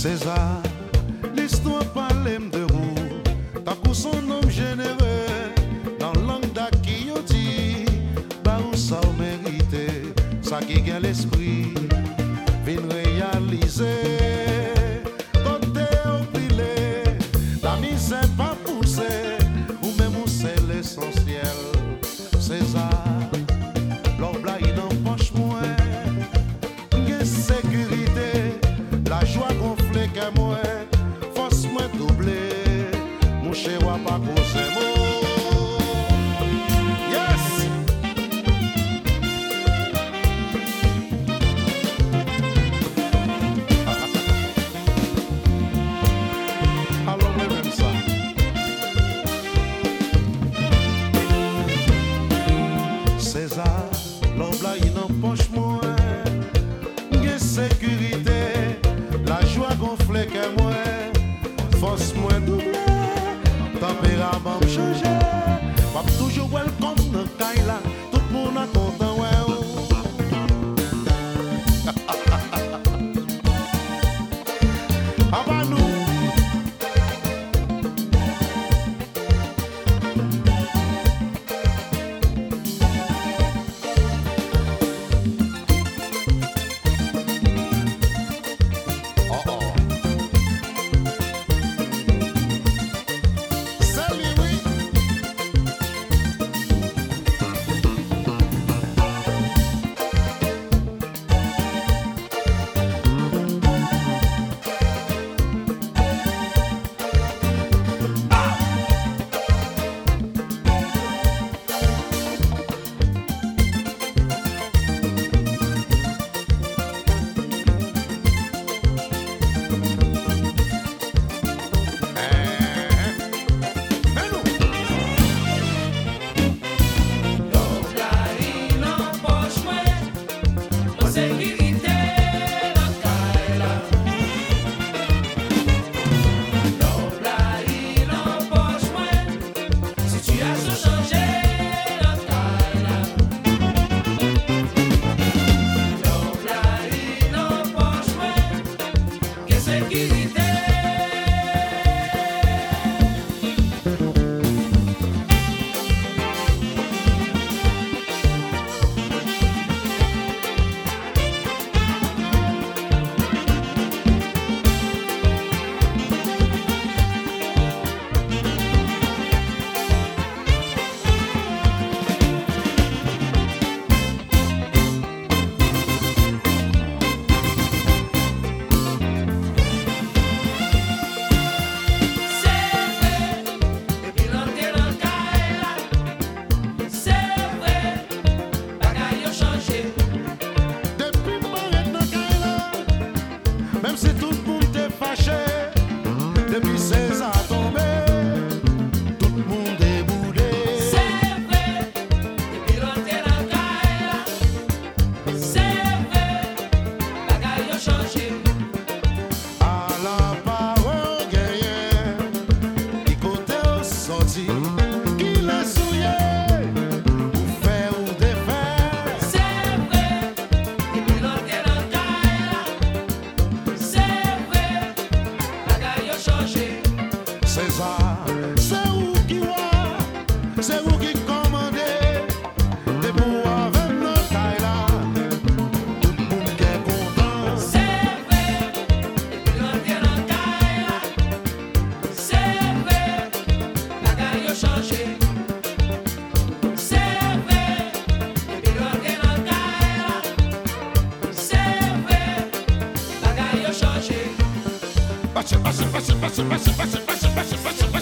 César, l'histoire parle de vous, t'as son homme généreux, dans l'angle d'acquis, bah où ça mérité, ça qui gagne Mwen mwen chanje Mwen toujou welkom nan kay la mi se Passe, passe, passe, passe, passe, passe, passe, passe, passe, passe